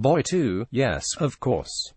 Boy too, yes, of course.